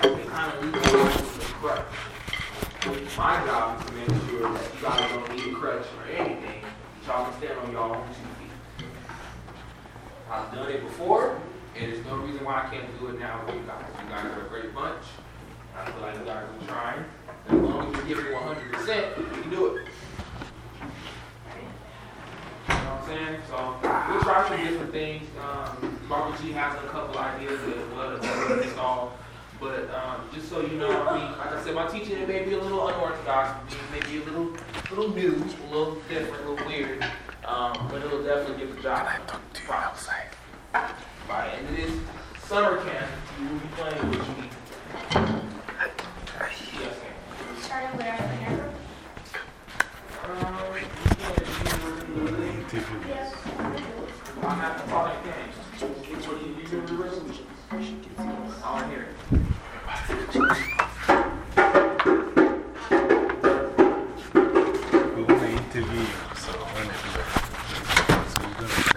They kind of leave the lines with crutch. My job is to make sure that you guys don't need a crutch or anything. Y'all can stand on y'all own two feet. I've done it before, and there's no reason why I can't do it now with you guys. You guys are a great bunch. I feel like you guys are trying. As long as you give it 100%, you can do it. So we try some different things. Um, G has a couple ideas as well just so you know, I mean, like I said, my teaching it may be a little unorthodox, maybe a little, little new, a little different, a little weird. Um, but it'll definitely get the job. Can I talk to you outside? By the end of this summer camp, you will be playing with me. Yes, ma'am. Starting with our camera? Um, Yes. I'm not talking games. What do you, you remember run it. So you're.